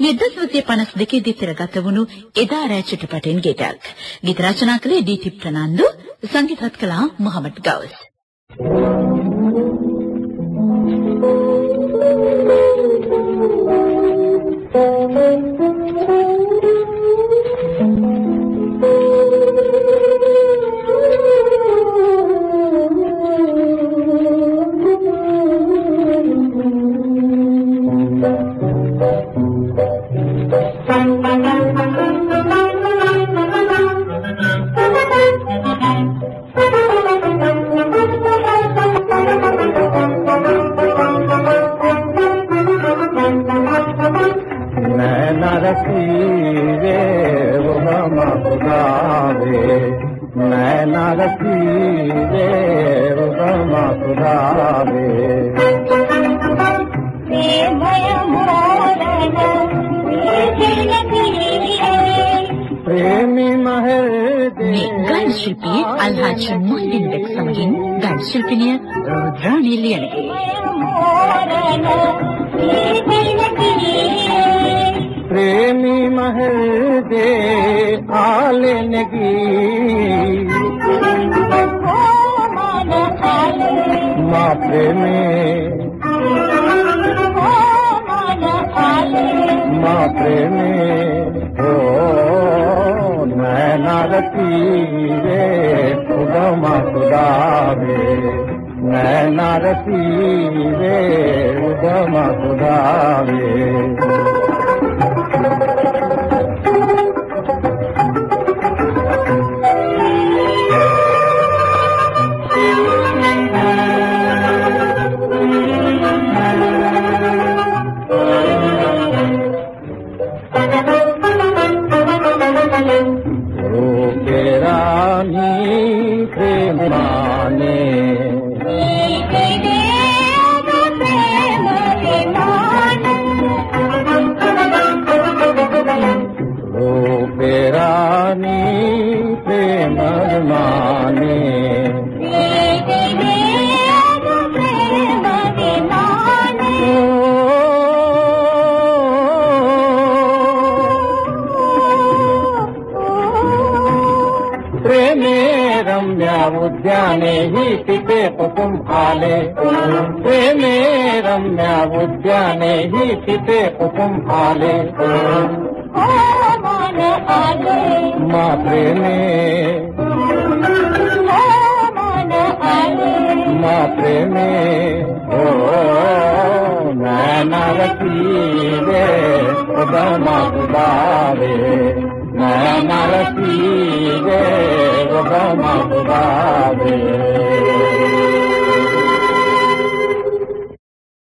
මේ 1952 දී තිරගත වුණු එදා රෑ චිත්‍රපටයෙන් ගීතයක්. ගීත රචනා කළේ ඩී.ටි. ප්‍රනන්දු, සංගීතවත් කළා මොහමඩ් ගවුස්. रखीवे, वो मपुदावे मैं न रखीवे, वो मपुदावे प्रेमी महल गानशिल्पी ಅಲ್ಹಾಜ್ ಮೊಹಿನ್ ಬೆಕ್ ಸಂಗೀನ್ ಗಾನಶಿಲ್ಪಿನಿಯ ರುದ್ರಾಣಿ आले नगी माँ प्रेमी माँ प्रेमी हो नैना रती रे खुदा माँ खुदा रे। नैना रती रे खुदा माँ खुदा रे मीठे माने। रानी प्रेम माने। उद्याने हि पिते आले प्रेमे रम्या उद्याने हि पिते आले मा प्रेमे मा प्रेमे ओ नैनारती रे उदमा उदारे नैनारती रे उदमा उदारे